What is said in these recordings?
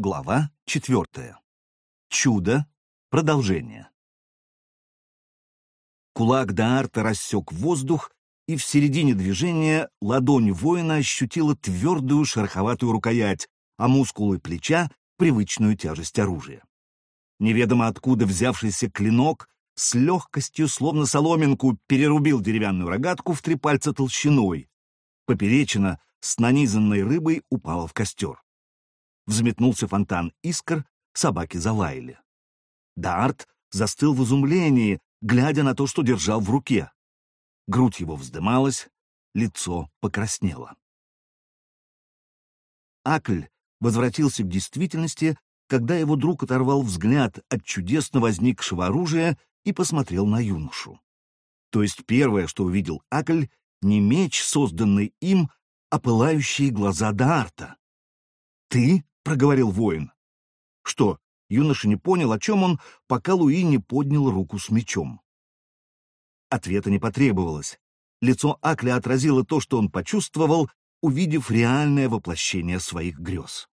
Глава четвертая. Чудо. Продолжение. Кулак Даарта рассек воздух, и в середине движения ладонь воина ощутила твердую шероховатую рукоять, а мускулы плеча — привычную тяжесть оружия. Неведомо откуда взявшийся клинок с легкостью, словно соломинку, перерубил деревянную рогатку в три пальца толщиной. Поперечина с нанизанной рыбой упала в костер. Взметнулся фонтан искр, собаки залаяли. Дарт застыл в изумлении, глядя на то, что держал в руке. Грудь его вздымалась, лицо покраснело. Акль возвратился к действительности, когда его друг оторвал взгляд от чудесно возникшего оружия и посмотрел на юношу. То есть первое, что увидел Акль, не меч, созданный им, а пылающие глаза Даарта. «Ты?» Проговорил воин. Что? Юноша не понял, о чем он, пока Луи не поднял руку с мечом. Ответа не потребовалось. Лицо Акля отразило то, что он почувствовал, увидев реальное воплощение своих грез.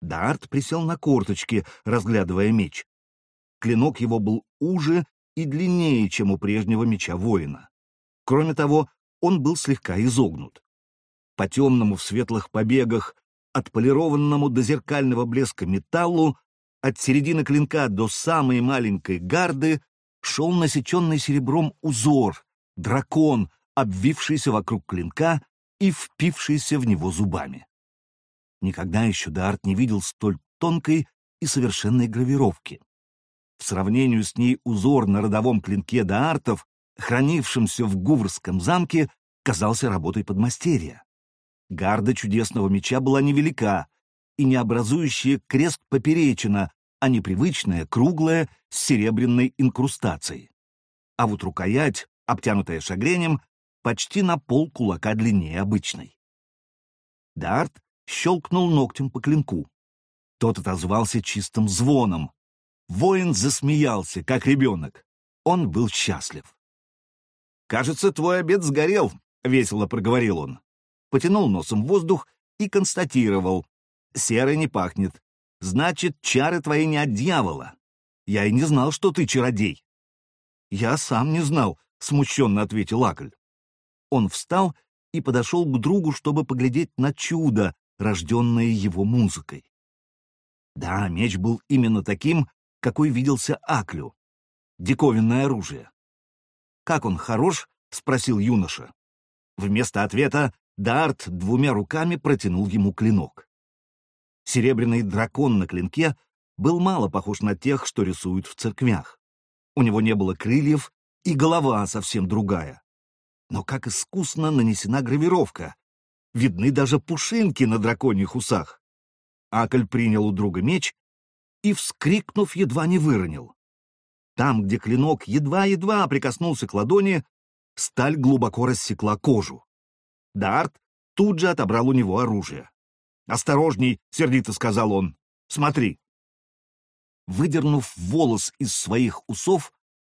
Дарт присел на корточки, разглядывая меч. Клинок его был уже и длиннее, чем у прежнего меча воина. Кроме того, он был слегка изогнут. По темному в светлых побегах отполированному до зеркального блеска металлу, от середины клинка до самой маленькой гарды шел насеченный серебром узор, дракон, обвившийся вокруг клинка и впившийся в него зубами. Никогда еще Дарт не видел столь тонкой и совершенной гравировки. В сравнении с ней узор на родовом клинке Даартов, хранившемся в Гуврском замке, казался работой подмастерья. Гарда чудесного меча была невелика и не образующая крест поперечина, а непривычная, круглая, с серебряной инкрустацией. А вот рукоять, обтянутая шагренем, почти на пол кулака длиннее обычной. Дарт щелкнул ногтем по клинку. Тот отозвался чистым звоном. Воин засмеялся, как ребенок. Он был счастлив. «Кажется, твой обед сгорел», — весело проговорил он потянул носом воздух и констатировал. «Серый не пахнет. Значит, чары твои не от дьявола. Я и не знал, что ты чародей». «Я сам не знал», — смущенно ответил Акль. Он встал и подошел к другу, чтобы поглядеть на чудо, рожденное его музыкой. Да, меч был именно таким, какой виделся Аклю. Диковинное оружие. «Как он, хорош?» — спросил юноша. Вместо ответа Дарт двумя руками протянул ему клинок. Серебряный дракон на клинке был мало похож на тех, что рисуют в церквях. У него не было крыльев, и голова совсем другая. Но как искусно нанесена гравировка. Видны даже пушинки на драконьих усах. Акль принял у друга меч и, вскрикнув, едва не выронил. Там, где клинок едва-едва прикоснулся к ладони, сталь глубоко рассекла кожу. Дарт тут же отобрал у него оружие. «Осторожней!» — сердито сказал он. «Смотри!» Выдернув волос из своих усов,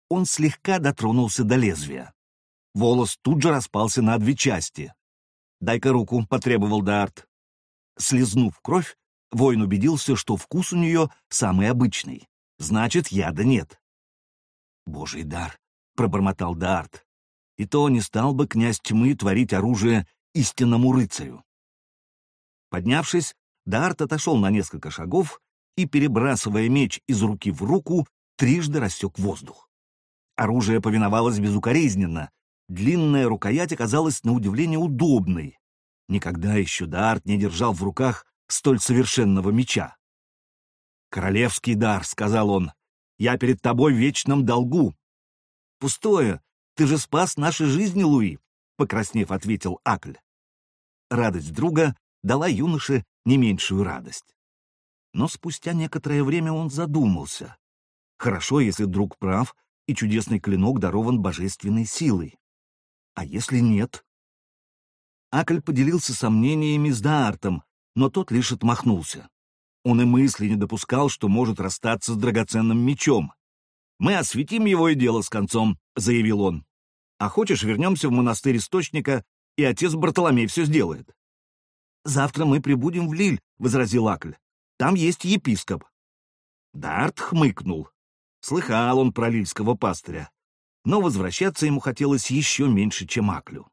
он слегка дотронулся до лезвия. Волос тут же распался на две части. «Дай-ка руку», — потребовал Дарт. Слизнув кровь, воин убедился, что вкус у нее самый обычный. Значит, яда нет. «Божий дар», — пробормотал Дарт и то не стал бы князь тьмы творить оружие истинному рыцарю. Поднявшись, Дарт отошел на несколько шагов и, перебрасывая меч из руки в руку, трижды рассек воздух. Оружие повиновалось безукоризненно, длинная рукоять оказалась на удивление удобной. Никогда еще Дарт не держал в руках столь совершенного меча. «Королевский дар», — сказал он, — «я перед тобой в вечном долгу». «Пустое, ты же спас наши жизни, Луи, — покраснев, ответил Акль. Радость друга дала юноше не меньшую радость. Но спустя некоторое время он задумался. Хорошо, если друг прав, и чудесный клинок дарован божественной силой. А если нет? Акль поделился сомнениями с Даартом, но тот лишь отмахнулся. Он и мысли не допускал, что может расстаться с драгоценным мечом. «Мы осветим его и дело с концом», — заявил он. «А хочешь, вернемся в монастырь Источника, и отец Бартоломей все сделает». «Завтра мы прибудем в Лиль», — возразил Акль. «Там есть епископ». Дарт хмыкнул. Слыхал он про лильского пастыря, но возвращаться ему хотелось еще меньше, чем Аклю.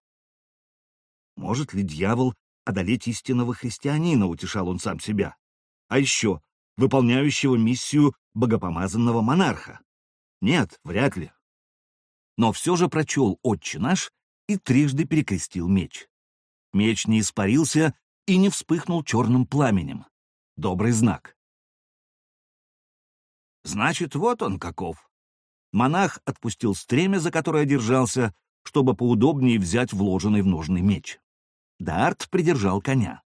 Может ли дьявол одолеть истинного христианина, утешал он сам себя, а еще выполняющего миссию богопомазанного монарха? Нет, вряд ли. Но все же прочел «Отче наш» и трижды перекрестил меч. Меч не испарился и не вспыхнул черным пламенем. Добрый знак. Значит, вот он каков. Монах отпустил стремя, за которое держался, чтобы поудобнее взять вложенный в ножный меч. Дарт придержал коня.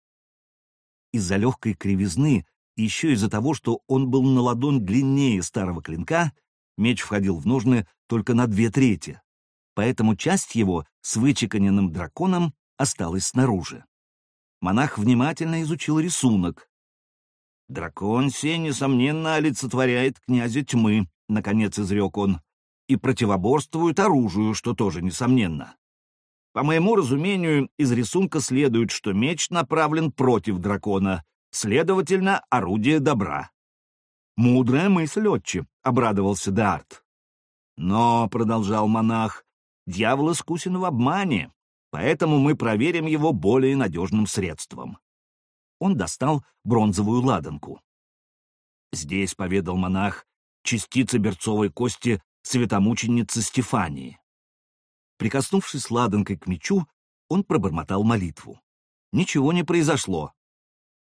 Из-за легкой кривизны еще из-за того, что он был на ладонь длиннее старого клинка, меч входил в ножны только на две трети, поэтому часть его с вычеканенным драконом осталась снаружи. Монах внимательно изучил рисунок. «Дракон сей, несомненно, олицетворяет князя тьмы», — наконец изрек он, «и противоборствует оружию, что тоже несомненно. По моему разумению, из рисунка следует, что меч направлен против дракона, следовательно, орудие добра». «Мудрая мысль, отче», — обрадовался Дарт. «Но», — продолжал монах, — «дьявол искусен в обмане, поэтому мы проверим его более надежным средством. Он достал бронзовую ладанку. Здесь, — поведал монах, — частица берцовой кости святомученицы Стефании. Прикоснувшись ладанкой к мечу, он пробормотал молитву. Ничего не произошло.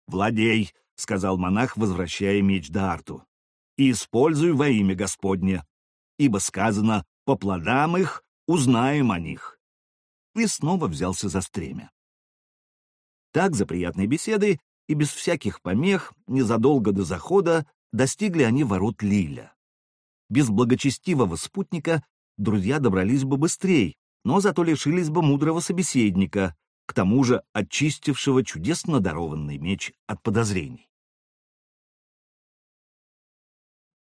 «Владей», — сказал монах, возвращая меч Даарту, — «и используй во имя Господне, ибо сказано, по плодам их узнаем о них» и снова взялся за стремя. Так, за приятной беседой и без всяких помех, незадолго до захода достигли они ворот Лиля. Без благочестивого спутника друзья добрались бы быстрее, но зато лишились бы мудрого собеседника, к тому же очистившего чудесно дарованный меч от подозрений.